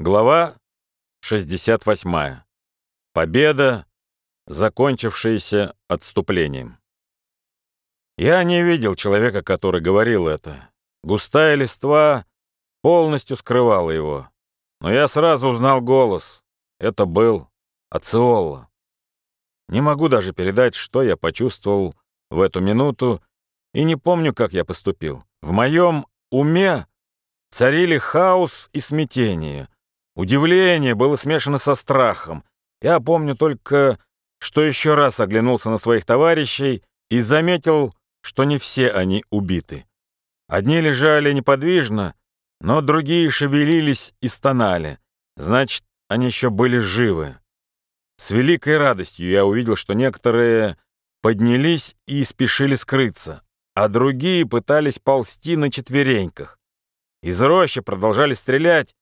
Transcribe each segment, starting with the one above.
Глава 68. Победа, закончившаяся отступлением. Я не видел человека, который говорил это. Густая листва полностью скрывала его. Но я сразу узнал голос. Это был Ациолла. Не могу даже передать, что я почувствовал в эту минуту, и не помню, как я поступил. В моем уме царили хаос и смятение — Удивление было смешано со страхом. Я помню только, что еще раз оглянулся на своих товарищей и заметил, что не все они убиты. Одни лежали неподвижно, но другие шевелились и стонали. Значит, они еще были живы. С великой радостью я увидел, что некоторые поднялись и спешили скрыться, а другие пытались ползти на четвереньках. Из рощи продолжали стрелять,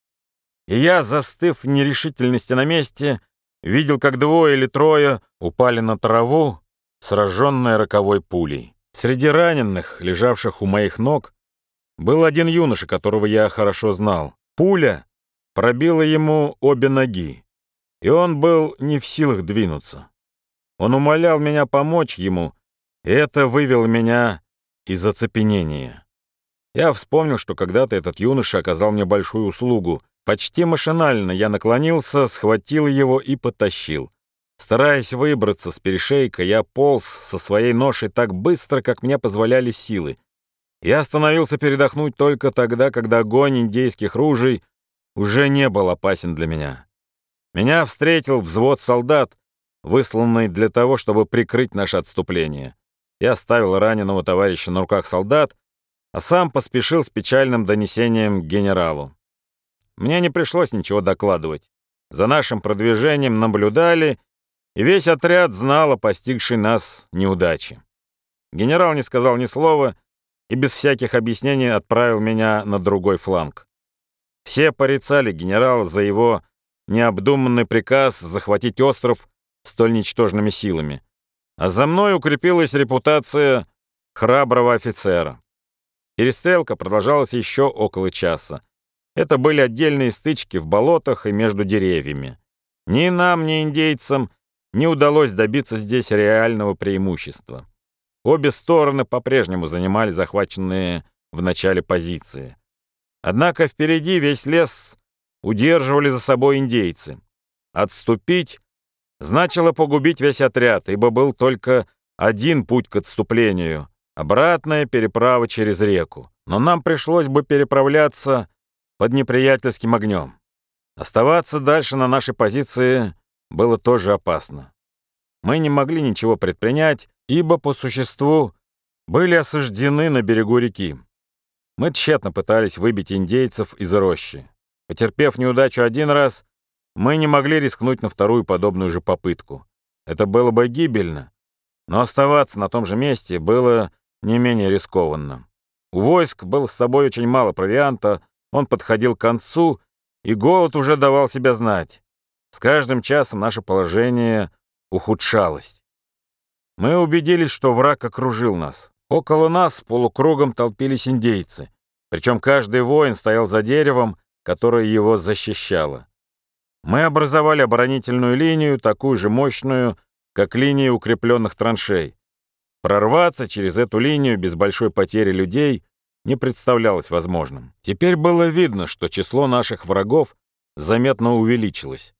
и я, застыв в нерешительности на месте, видел, как двое или трое упали на траву, сраженные роковой пулей. Среди раненых, лежавших у моих ног, был один юноша, которого я хорошо знал. Пуля пробила ему обе ноги, и он был не в силах двинуться. Он умолял меня помочь ему, и это вывело меня из оцепенения. Я вспомнил, что когда-то этот юноша оказал мне большую услугу, Почти машинально я наклонился, схватил его и потащил. Стараясь выбраться с перешейка, я полз со своей ношей так быстро, как мне позволяли силы. Я остановился передохнуть только тогда, когда огонь индейских ружей уже не был опасен для меня. Меня встретил взвод солдат, высланный для того, чтобы прикрыть наше отступление. Я оставил раненого товарища на руках солдат, а сам поспешил с печальным донесением к генералу. Мне не пришлось ничего докладывать. За нашим продвижением наблюдали, и весь отряд знал о постигшей нас неудаче. Генерал не сказал ни слова и без всяких объяснений отправил меня на другой фланг. Все порицали генерала за его необдуманный приказ захватить остров столь ничтожными силами. А за мной укрепилась репутация храброго офицера. Перестрелка продолжалась еще около часа. Это были отдельные стычки в болотах и между деревьями. Ни нам, ни индейцам не удалось добиться здесь реального преимущества. Обе стороны по-прежнему занимали захваченные в начале позиции. Однако впереди весь лес удерживали за собой индейцы. Отступить значило погубить весь отряд, ибо был только один путь к отступлению — обратная переправа через реку. Но нам пришлось бы переправляться под неприятельским огнем. Оставаться дальше на нашей позиции было тоже опасно. Мы не могли ничего предпринять, ибо по существу были осаждены на берегу реки. Мы тщетно пытались выбить индейцев из рощи. Потерпев неудачу один раз, мы не могли рискнуть на вторую подобную же попытку. Это было бы гибельно, но оставаться на том же месте было не менее рискованно. У войск было с собой очень мало провианта, он подходил к концу, и голод уже давал себя знать. С каждым часом наше положение ухудшалось. Мы убедились, что враг окружил нас. Около нас полукругом толпились индейцы, причем каждый воин стоял за деревом, которое его защищало. Мы образовали оборонительную линию, такую же мощную, как линия укрепленных траншей. Прорваться через эту линию без большой потери людей не представлялось возможным. Теперь было видно, что число наших врагов заметно увеличилось.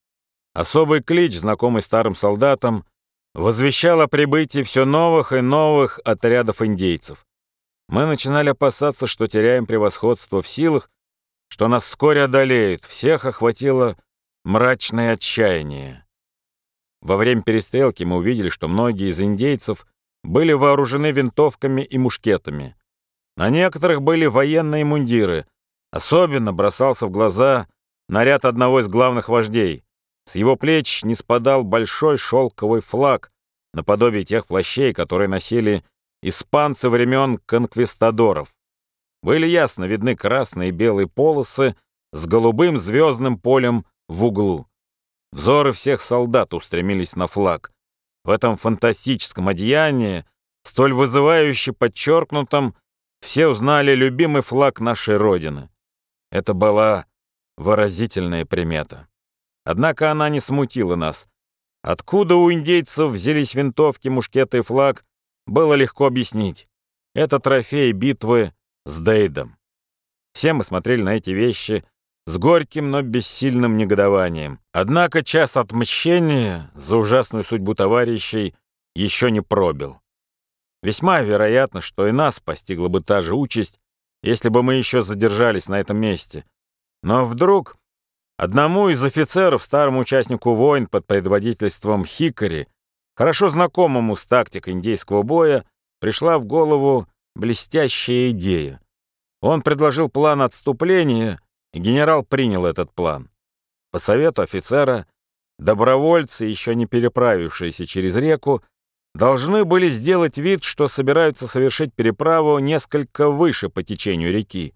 Особый клич, знакомый старым солдатам, возвещал о прибытии все новых и новых отрядов индейцев. Мы начинали опасаться, что теряем превосходство в силах, что нас вскоре одолеют. Всех охватило мрачное отчаяние. Во время перестрелки мы увидели, что многие из индейцев были вооружены винтовками и мушкетами. На некоторых были военные мундиры. Особенно бросался в глаза наряд одного из главных вождей. С его плеч не спадал большой шелковый флаг, наподобие тех плащей, которые носили испанцы времен конквистадоров. Были ясно видны красные и белые полосы с голубым звездным полем в углу. Взоры всех солдат устремились на флаг. В этом фантастическом одеянии, столь вызывающе подчеркнутом, все узнали любимый флаг нашей Родины. Это была выразительная примета. Однако она не смутила нас. Откуда у индейцев взялись винтовки, мушкеты и флаг, было легко объяснить. Это трофей битвы с Дейдом. Все мы смотрели на эти вещи с горьким, но бессильным негодованием. Однако час отмщения за ужасную судьбу товарищей еще не пробил. Весьма вероятно, что и нас постигла бы та же участь, если бы мы еще задержались на этом месте. Но вдруг одному из офицеров, старому участнику войн под предводительством Хикари, хорошо знакомому с тактикой индейского боя, пришла в голову блестящая идея. Он предложил план отступления, и генерал принял этот план. По совету офицера, добровольцы, еще не переправившиеся через реку, должны были сделать вид, что собираются совершить переправу несколько выше по течению реки.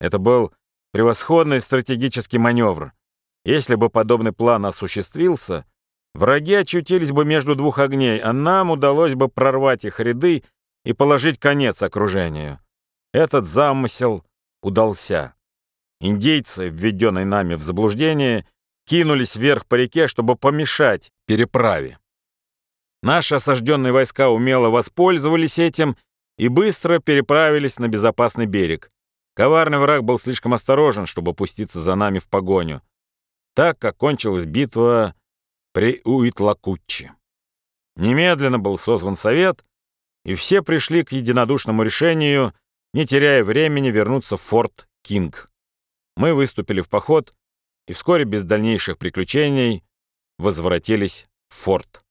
Это был превосходный стратегический маневр. Если бы подобный план осуществился, враги очутились бы между двух огней, а нам удалось бы прорвать их ряды и положить конец окружению. Этот замысел удался. Индейцы, введенные нами в заблуждение, кинулись вверх по реке, чтобы помешать переправе. Наши осажденные войска умело воспользовались этим и быстро переправились на безопасный берег. Коварный враг был слишком осторожен, чтобы пуститься за нами в погоню. Так окончилась битва при Уитлакуччи. Немедленно был созван совет, и все пришли к единодушному решению, не теряя времени, вернуться в форт Кинг. Мы выступили в поход и вскоре без дальнейших приключений возвратились в форт.